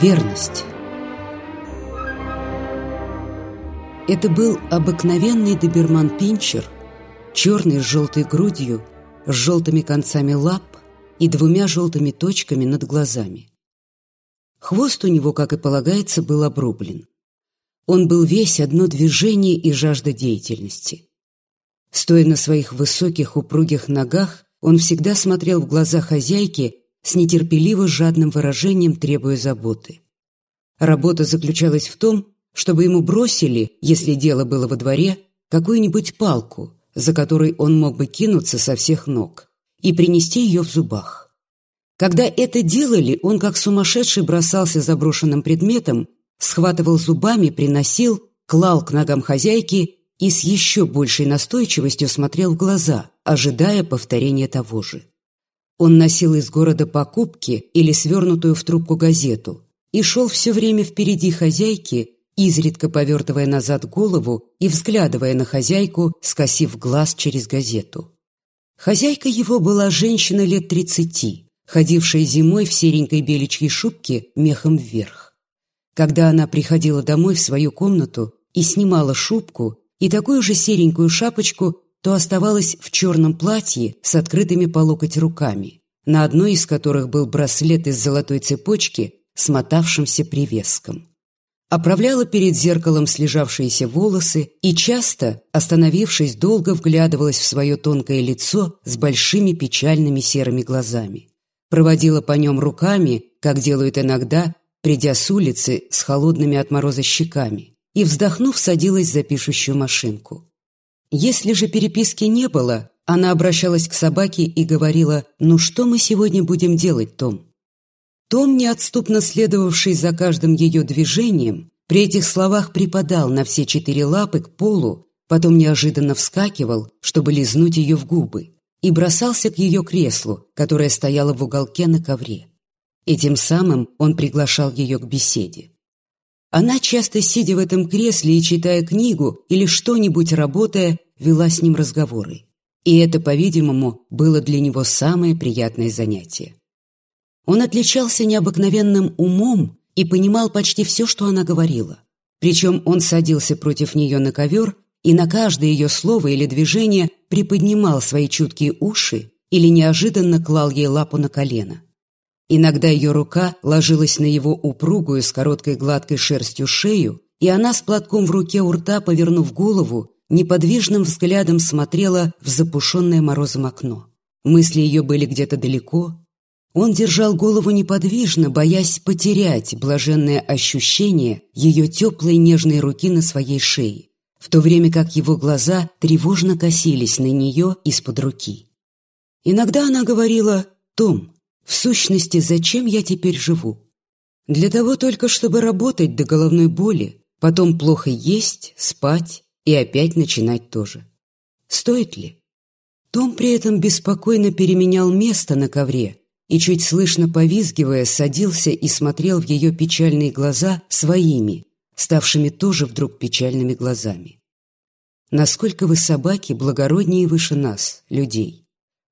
Верность. Это был обыкновенный доберман-пинчер, черный с желтой грудью, с желтыми концами лап и двумя желтыми точками над глазами. Хвост у него, как и полагается, был обрублен. Он был весь одно движение и жажда деятельности. Стоя на своих высоких упругих ногах, он всегда смотрел в глаза хозяйки с нетерпеливо жадным выражением, требуя заботы. Работа заключалась в том, чтобы ему бросили, если дело было во дворе, какую-нибудь палку, за которой он мог бы кинуться со всех ног, и принести ее в зубах. Когда это делали, он как сумасшедший бросался заброшенным предметом, схватывал зубами, приносил, клал к ногам хозяйки и с еще большей настойчивостью смотрел в глаза, ожидая повторения того же. Он носил из города покупки или свернутую в трубку газету и шел все время впереди хозяйки, изредка повертывая назад голову и взглядывая на хозяйку, скосив глаз через газету. Хозяйка его была женщина лет тридцати, ходившая зимой в серенькой беличьей шубке мехом вверх. Когда она приходила домой в свою комнату и снимала шубку и такую же серенькую шапочку, то оставалась в черном платье с открытыми по локоть руками, на одной из которых был браслет из золотой цепочки с мотавшимся привеском. Оправляла перед зеркалом слежавшиеся волосы и часто, остановившись, долго вглядывалась в свое тонкое лицо с большими печальными серыми глазами. Проводила по нем руками, как делают иногда, придя с улицы с холодными от мороза щеками, и, вздохнув, садилась за пишущую машинку. Если же переписки не было, она обращалась к собаке и говорила «Ну что мы сегодня будем делать, Том?» Том, неотступно следовавший за каждым ее движением, при этих словах припадал на все четыре лапы к полу, потом неожиданно вскакивал, чтобы лизнуть ее в губы, и бросался к ее креслу, которое стояло в уголке на ковре. И тем самым он приглашал ее к беседе. Она, часто сидя в этом кресле и читая книгу или что-нибудь работая, вела с ним разговоры. И это, по-видимому, было для него самое приятное занятие. Он отличался необыкновенным умом и понимал почти все, что она говорила. Причем он садился против нее на ковер и на каждое ее слово или движение приподнимал свои чуткие уши или неожиданно клал ей лапу на колено. Иногда ее рука ложилась на его упругую с короткой гладкой шерстью шею, и она с платком в руке у рта, повернув голову, неподвижным взглядом смотрела в запушенное морозом окно. Мысли ее были где-то далеко. Он держал голову неподвижно, боясь потерять блаженное ощущение ее теплой нежной руки на своей шее, в то время как его глаза тревожно косились на нее из-под руки. Иногда она говорила «Том, в сущности, зачем я теперь живу? Для того только, чтобы работать до головной боли, потом плохо есть, спать и опять начинать тоже. Стоит ли? Том при этом беспокойно переменял место на ковре и, чуть слышно повизгивая, садился и смотрел в ее печальные глаза своими, ставшими тоже вдруг печальными глазами. Насколько вы, собаки, благороднее выше нас, людей.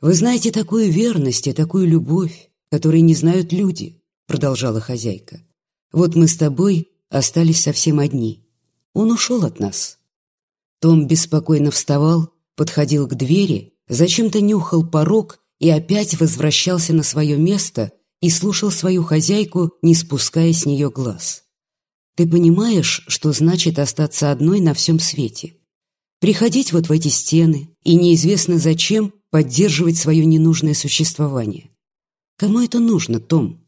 «Вы знаете такую верность и такую любовь, которые не знают люди», — продолжала хозяйка. «Вот мы с тобой остались совсем одни. Он ушел от нас». Том беспокойно вставал, подходил к двери, зачем-то нюхал порог и опять возвращался на свое место и слушал свою хозяйку, не спуская с нее глаз. «Ты понимаешь, что значит остаться одной на всем свете? Приходить вот в эти стены и неизвестно зачем поддерживать свое ненужное существование. Кому это нужно, Том?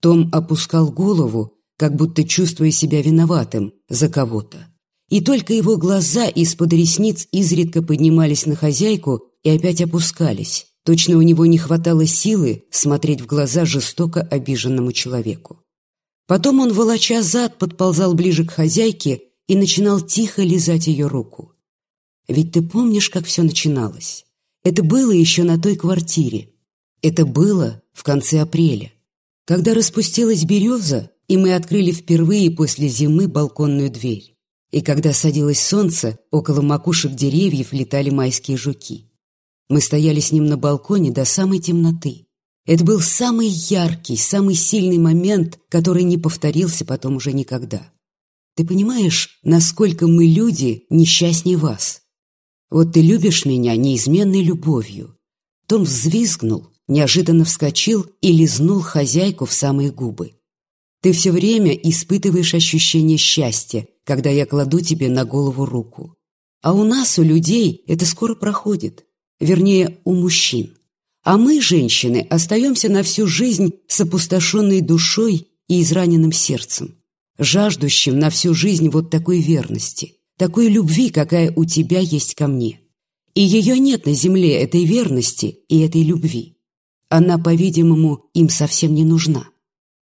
Том опускал голову, как будто чувствуя себя виноватым за кого-то. И только его глаза из-под ресниц изредка поднимались на хозяйку и опять опускались. Точно у него не хватало силы смотреть в глаза жестоко обиженному человеку. Потом он, волоча зад, подползал ближе к хозяйке и начинал тихо лизать ее руку. Ведь ты помнишь, как все начиналось? Это было еще на той квартире. Это было в конце апреля. Когда распустилась береза, и мы открыли впервые после зимы балконную дверь. И когда садилось солнце, около макушек деревьев летали майские жуки. Мы стояли с ним на балконе до самой темноты. Это был самый яркий, самый сильный момент, который не повторился потом уже никогда. Ты понимаешь, насколько мы, люди, несчастнее вас? Вот ты любишь меня неизменной любовью. Том взвизгнул, неожиданно вскочил и лизнул хозяйку в самые губы. Ты все время испытываешь ощущение счастья, когда я кладу тебе на голову руку. А у нас, у людей, это скоро проходит. Вернее, у мужчин. А мы, женщины, остаемся на всю жизнь с опустошенной душой и израненным сердцем, жаждущим на всю жизнь вот такой верности, такой любви, какая у тебя есть ко мне. И ее нет на земле, этой верности и этой любви. Она, по-видимому, им совсем не нужна.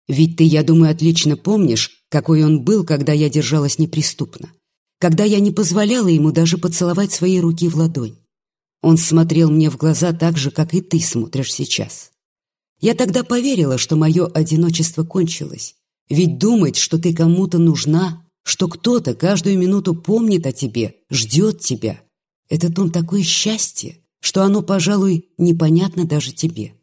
Ведь ты, я думаю, отлично помнишь, какой он был, когда я держалась неприступно, когда я не позволяла ему даже поцеловать свои руки в ладонь. Он смотрел мне в глаза так же, как и ты смотришь сейчас. Я тогда поверила, что мое одиночество кончилось. Ведь думать, что ты кому-то нужна, что кто-то каждую минуту помнит о тебе, ждет тебя, это, Том, такое счастье, что оно, пожалуй, непонятно даже тебе.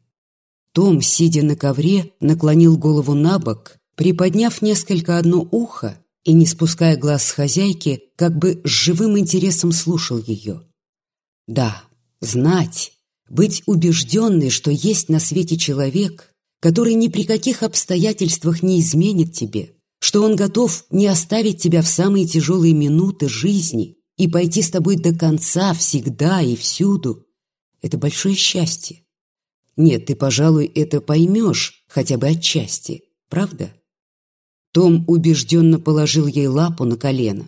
Том, сидя на ковре, наклонил голову на бок, приподняв несколько одно ухо и, не спуская глаз с хозяйки, как бы с живым интересом слушал ее. Да, знать, быть убежденной, что есть на свете человек, который ни при каких обстоятельствах не изменит тебе, что он готов не оставить тебя в самые тяжелые минуты жизни и пойти с тобой до конца, всегда и всюду, это большое счастье. Нет, ты, пожалуй, это поймешь, хотя бы отчасти, правда? Том убежденно положил ей лапу на колено.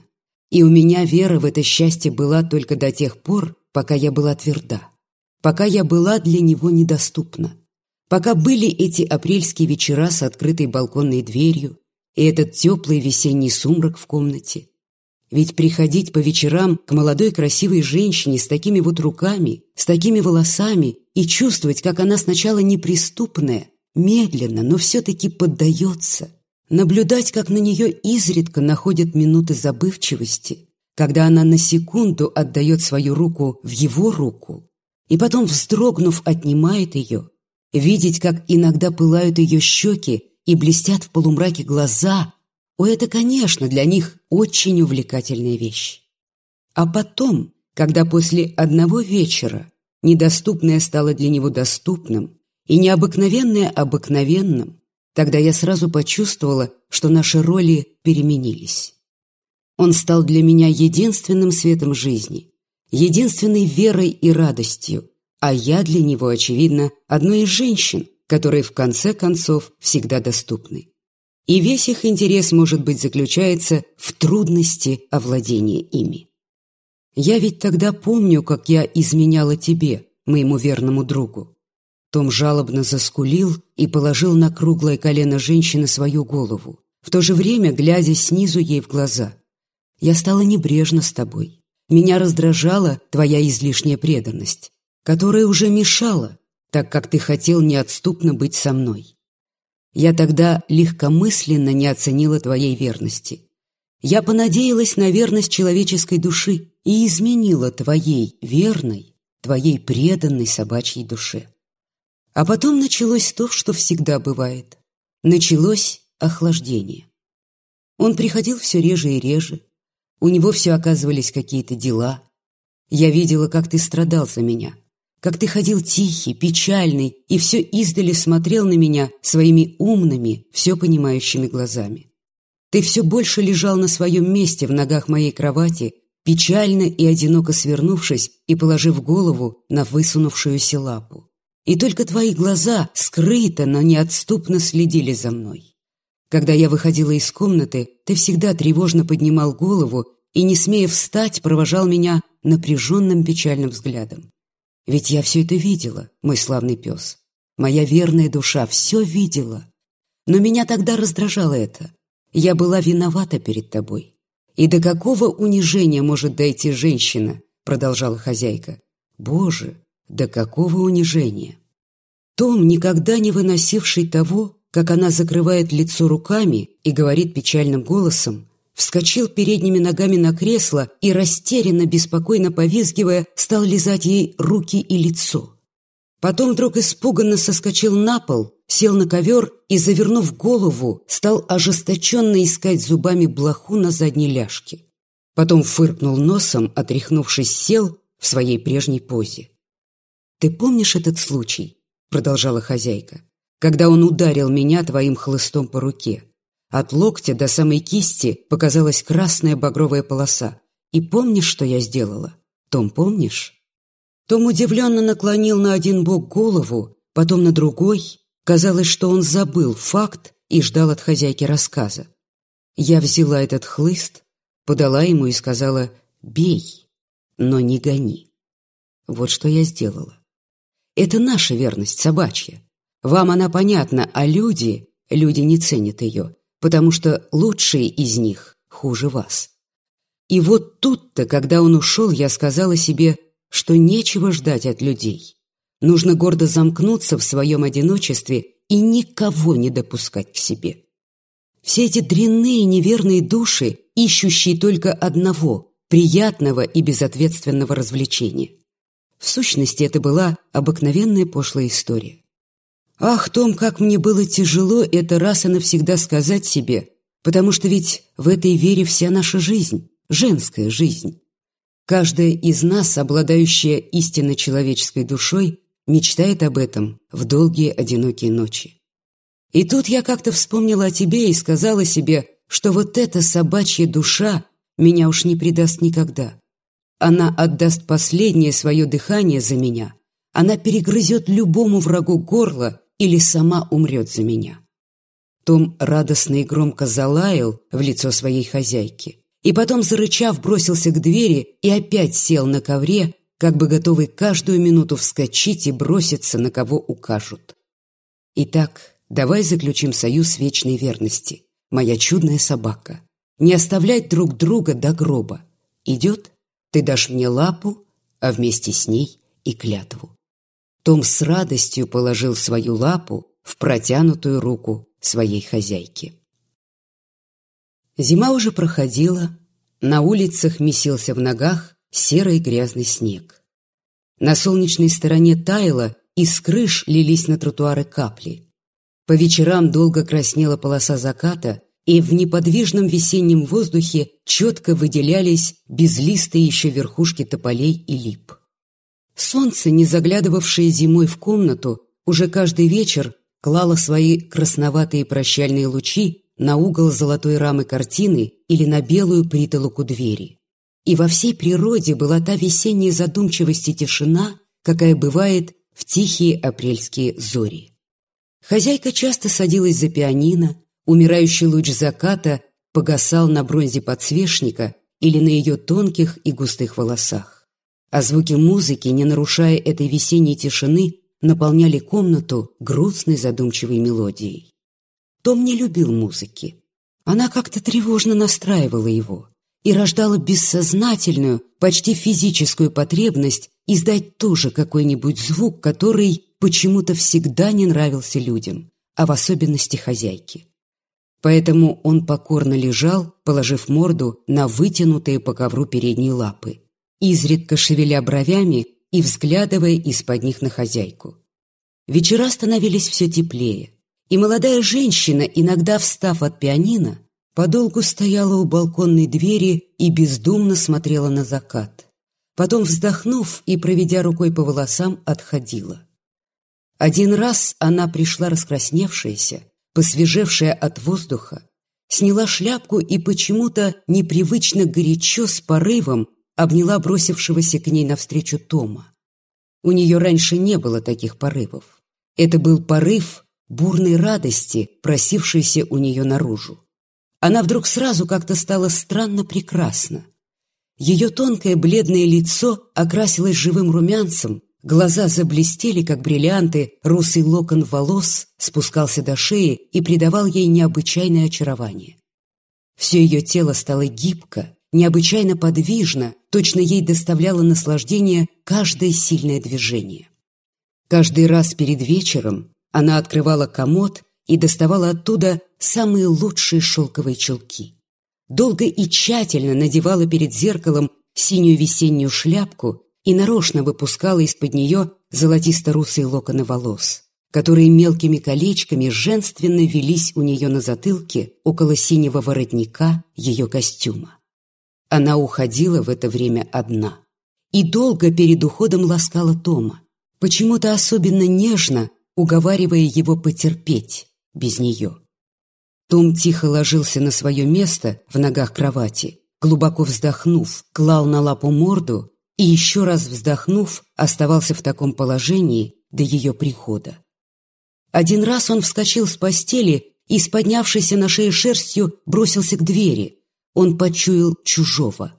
И у меня вера в это счастье была только до тех пор, пока я была тверда, пока я была для него недоступна, пока были эти апрельские вечера с открытой балконной дверью и этот теплый весенний сумрак в комнате, ведь приходить по вечерам к молодой красивой женщине с такими вот руками, с такими волосами и чувствовать, как она сначала неприступная, медленно, но все-таки поддается, наблюдать, как на нее изредка находят минуты забывчивости, когда она на секунду отдает свою руку в его руку, и потом, вздрогнув, отнимает ее, видеть, как иногда пылают ее щеки и блестят в полумраке глаза, о, это, конечно, для них очень увлекательная вещь. А потом, когда после одного вечера недоступное стало для него доступным и необыкновенное обыкновенным, тогда я сразу почувствовала, что наши роли переменились. Он стал для меня единственным светом жизни, единственной верой и радостью, а я для него, очевидно, одной из женщин, которые в конце концов всегда доступны и весь их интерес, может быть, заключается в трудности овладения ими. Я ведь тогда помню, как я изменяла тебе, моему верному другу. Том жалобно заскулил и положил на круглое колено женщины свою голову, в то же время глядя снизу ей в глаза. «Я стала небрежна с тобой. Меня раздражала твоя излишняя преданность, которая уже мешала, так как ты хотел неотступно быть со мной. Я тогда легкомысленно не оценила твоей верности. Я понадеялась на верность человеческой души и изменила твоей верной, твоей преданной собачьей душе. А потом началось то, что всегда бывает. Началось охлаждение. Он приходил все реже и реже. У него все оказывались какие-то дела. Я видела, как ты страдал за меня, как ты ходил тихий, печальный и все издали смотрел на меня своими умными, все понимающими глазами. Ты все больше лежал на своем месте в ногах моей кровати, печально и одиноко свернувшись и положив голову на высунувшуюся лапу. И только твои глаза скрыто, но неотступно следили за мной. Когда я выходила из комнаты, ты всегда тревожно поднимал голову и, не смея встать, провожал меня напряженным печальным взглядом. Ведь я все это видела, мой славный пес. Моя верная душа все видела. Но меня тогда раздражало это. Я была виновата перед тобой. И до какого унижения может дойти женщина, продолжала хозяйка. Боже, до какого унижения! Том, никогда не выносивший того, как она закрывает лицо руками и говорит печальным голосом, вскочил передними ногами на кресло и, растерянно, беспокойно повизгивая, стал лизать ей руки и лицо. Потом вдруг испуганно соскочил на пол, сел на ковер и, завернув голову, стал ожесточенно искать зубами блоху на задней ляжке. Потом фыркнул носом, отряхнувшись, сел в своей прежней позе. «Ты помнишь этот случай?» — продолжала хозяйка. «Когда он ударил меня твоим хлыстом по руке. От локтя до самой кисти показалась красная багровая полоса. И помнишь, что я сделала? Том, помнишь?» Том удивленно наклонил на один бок голову, потом на другой. Казалось, что он забыл факт и ждал от хозяйки рассказа. Я взяла этот хлыст, подала ему и сказала «бей, но не гони». Вот что я сделала. Это наша верность собачья. Вам она понятна, а люди, люди не ценят ее, потому что лучшие из них хуже вас. И вот тут-то, когда он ушел, я сказала себе что нечего ждать от людей. Нужно гордо замкнуться в своем одиночестве и никого не допускать к себе. Все эти дрянные неверные души, ищущие только одного, приятного и безответственного развлечения. В сущности, это была обыкновенная пошлая история. Ах, Том, как мне было тяжело это раз и навсегда сказать себе, потому что ведь в этой вере вся наша жизнь, женская жизнь. Каждая из нас, обладающая истинно человеческой душой, мечтает об этом в долгие одинокие ночи. И тут я как-то вспомнила о тебе и сказала себе, что вот эта собачья душа меня уж не предаст никогда. Она отдаст последнее свое дыхание за меня. Она перегрызет любому врагу горло или сама умрет за меня. Том радостно и громко залаял в лицо своей хозяйки и потом, зарычав, бросился к двери и опять сел на ковре, как бы готовый каждую минуту вскочить и броситься, на кого укажут. Итак, давай заключим союз вечной верности, моя чудная собака. Не оставлять друг друга до гроба. Идет? Ты дашь мне лапу, а вместе с ней и клятву. Том с радостью положил свою лапу в протянутую руку своей хозяйки. Зима уже проходила, на улицах месился в ногах серый грязный снег. На солнечной стороне таяло, и с крыш лились на тротуары капли. По вечерам долго краснела полоса заката, и в неподвижном весеннем воздухе четко выделялись безлистые еще верхушки тополей и лип. Солнце, не заглядывавшее зимой в комнату, уже каждый вечер клало свои красноватые прощальные лучи на угол золотой рамы картины или на белую притолоку двери. И во всей природе была та весенняя задумчивость и тишина, какая бывает в тихие апрельские зори. Хозяйка часто садилась за пианино, умирающий луч заката погасал на бронзе подсвечника или на ее тонких и густых волосах. А звуки музыки, не нарушая этой весенней тишины, наполняли комнату грустной задумчивой мелодией. Том не любил музыки. Она как-то тревожно настраивала его и рождала бессознательную, почти физическую потребность издать тоже какой-нибудь звук, который почему-то всегда не нравился людям, а в особенности хозяйке. Поэтому он покорно лежал, положив морду на вытянутые по ковру передние лапы, изредка шевеля бровями и взглядывая из-под них на хозяйку. Вечера становились все теплее, и молодая женщина, иногда встав от пианино, подолгу стояла у балконной двери и бездумно смотрела на закат. Потом, вздохнув и проведя рукой по волосам, отходила. Один раз она пришла раскрасневшаяся, посвежевшая от воздуха, сняла шляпку и почему-то непривычно горячо с порывом обняла бросившегося к ней навстречу Тома. У нее раньше не было таких порывов. Это был порыв, бурной радости, просившейся у нее наружу. Она вдруг сразу как-то стала странно прекрасна. Ее тонкое бледное лицо окрасилось живым румянцем, глаза заблестели, как бриллианты, русый локон волос спускался до шеи и придавал ей необычайное очарование. Все ее тело стало гибко, необычайно подвижно, точно ей доставляло наслаждение каждое сильное движение. Каждый раз перед вечером она открывала комод и доставала оттуда самые лучшие шелковые чулки. Долго и тщательно надевала перед зеркалом синюю весеннюю шляпку и нарочно выпускала из-под нее золотисто-русые локоны волос, которые мелкими колечками женственно велись у нее на затылке около синего воротника ее костюма. Она уходила в это время одна и долго перед уходом ласкала Тома, почему-то особенно нежно уговаривая его потерпеть без нее. Том тихо ложился на свое место в ногах кровати, глубоко вздохнув, клал на лапу морду и еще раз вздохнув, оставался в таком положении до ее прихода. Один раз он вскочил с постели и, с поднявшейся на шее шерстью, бросился к двери. Он почуял чужого.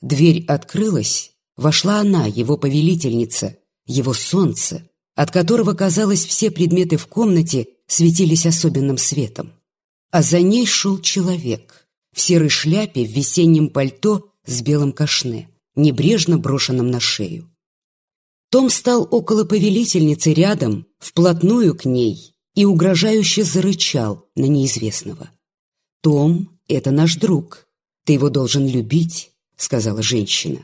Дверь открылась, вошла она, его повелительница, его солнце, от которого, казалось, все предметы в комнате светились особенным светом. А за ней шел человек в серой шляпе, в весеннем пальто с белым кашне, небрежно брошенным на шею. Том стал около повелительницы рядом, вплотную к ней, и угрожающе зарычал на неизвестного. «Том — это наш друг. Ты его должен любить», — сказала женщина.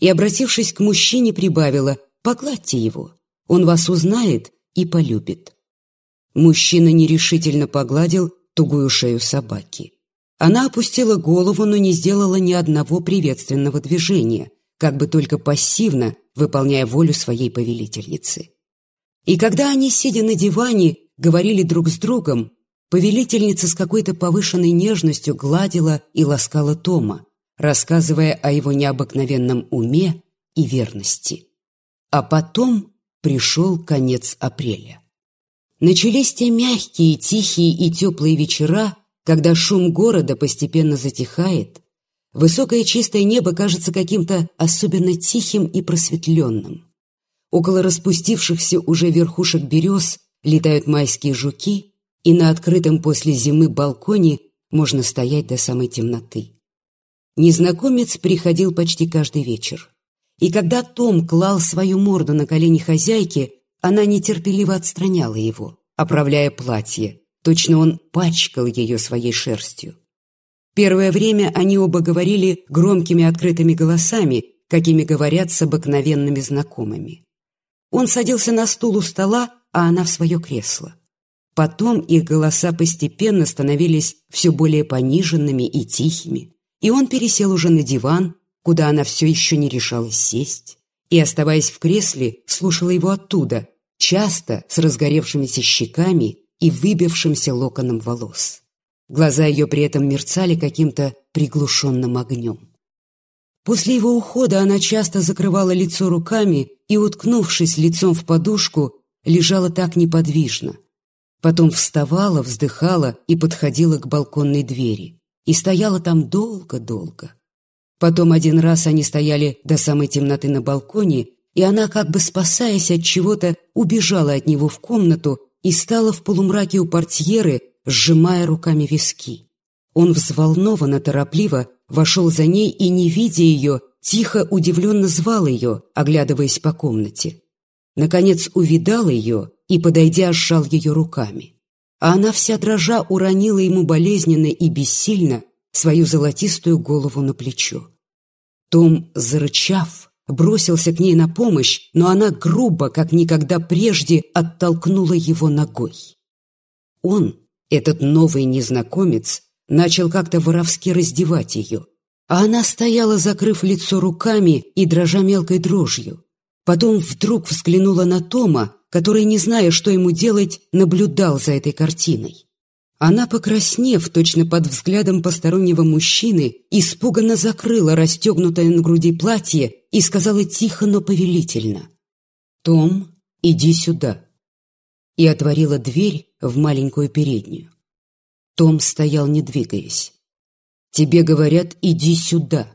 И, обратившись к мужчине, прибавила «Погладьте его. Он вас узнает и полюбит». Мужчина нерешительно погладил тугую шею собаки. Она опустила голову, но не сделала ни одного приветственного движения, как бы только пассивно выполняя волю своей повелительницы. И когда они, сидя на диване, говорили друг с другом, повелительница с какой-то повышенной нежностью гладила и ласкала Тома, рассказывая о его необыкновенном уме и верности. А потом пришел конец апреля. Начались те мягкие, тихие и теплые вечера, когда шум города постепенно затихает, высокое чистое небо кажется каким-то особенно тихим и просветленным. Около распустившихся уже верхушек берез летают майские жуки, и на открытом после зимы балконе можно стоять до самой темноты. Незнакомец приходил почти каждый вечер. И когда Том клал свою морду на колени хозяйки, она нетерпеливо отстраняла его, оправляя платье, Точно он пачкал ее своей шерстью. Первое время они оба говорили громкими открытыми голосами, какими говорят с обыкновенными знакомыми. Он садился на стул у стола, а она в свое кресло. Потом их голоса постепенно становились все более пониженными и тихими, и он пересел уже на диван, куда она все еще не решалась сесть, и, оставаясь в кресле, слушала его оттуда, часто с разгоревшимися щеками и выбившимся локоном волос. Глаза ее при этом мерцали каким-то приглушенным огнем. После его ухода она часто закрывала лицо руками и, уткнувшись лицом в подушку, лежала так неподвижно. Потом вставала, вздыхала и подходила к балконной двери. И стояла там долго-долго. Потом один раз они стояли до самой темноты на балконе, и она, как бы спасаясь от чего-то, убежала от него в комнату и стала в полумраке у портьеры, сжимая руками виски. Он взволнованно, торопливо вошел за ней и, не видя ее, тихо, удивленно звал ее, оглядываясь по комнате. Наконец увидал ее и, подойдя, сжал ее руками. А она вся дрожа уронила ему болезненно и бессильно свою золотистую голову на плечо. Том, зарычав, бросился к ней на помощь, но она грубо, как никогда прежде, оттолкнула его ногой. Он, этот новый незнакомец, начал как-то воровски раздевать ее, а она стояла, закрыв лицо руками и дрожа мелкой дрожью. Потом вдруг взглянула на Тома, который, не зная, что ему делать, наблюдал за этой картиной. Она, покраснев точно под взглядом постороннего мужчины, испуганно закрыла расстегнутое на груди платье и сказала тихо, но повелительно. «Том, иди сюда». И отворила дверь в маленькую переднюю. Том стоял, не двигаясь. «Тебе говорят, иди сюда».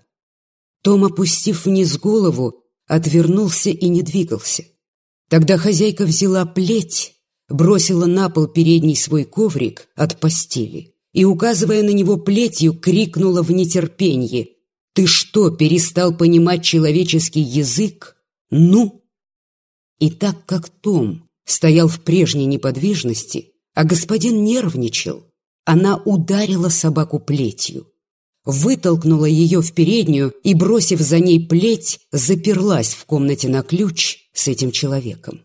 Том, опустив вниз голову, отвернулся и не двигался. Тогда хозяйка взяла плеть бросила на пол передний свой коврик от постели и, указывая на него плетью, крикнула в нетерпенье «Ты что, перестал понимать человеческий язык? Ну!» И так как Том стоял в прежней неподвижности, а господин нервничал, она ударила собаку плетью. Вытолкнула ее в переднюю и, бросив за ней плеть, заперлась в комнате на ключ с этим человеком.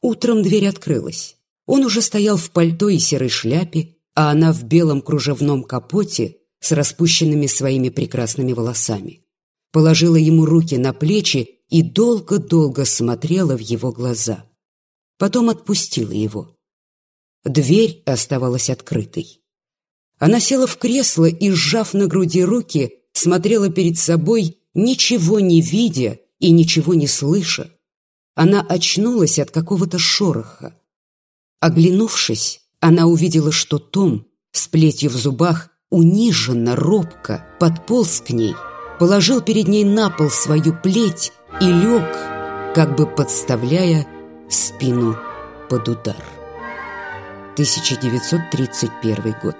Утром дверь открылась. Он уже стоял в пальто и серой шляпе, а она в белом кружевном капоте с распущенными своими прекрасными волосами. Положила ему руки на плечи и долго-долго смотрела в его глаза. Потом отпустила его. Дверь оставалась открытой. Она села в кресло и, сжав на груди руки, смотрела перед собой, ничего не видя и ничего не слыша. Она очнулась от какого-то шороха. Оглянувшись, она увидела, что Том с плетью в зубах униженно, робко подполз к ней, положил перед ней на пол свою плеть и лег, как бы подставляя спину под удар. 1931 год.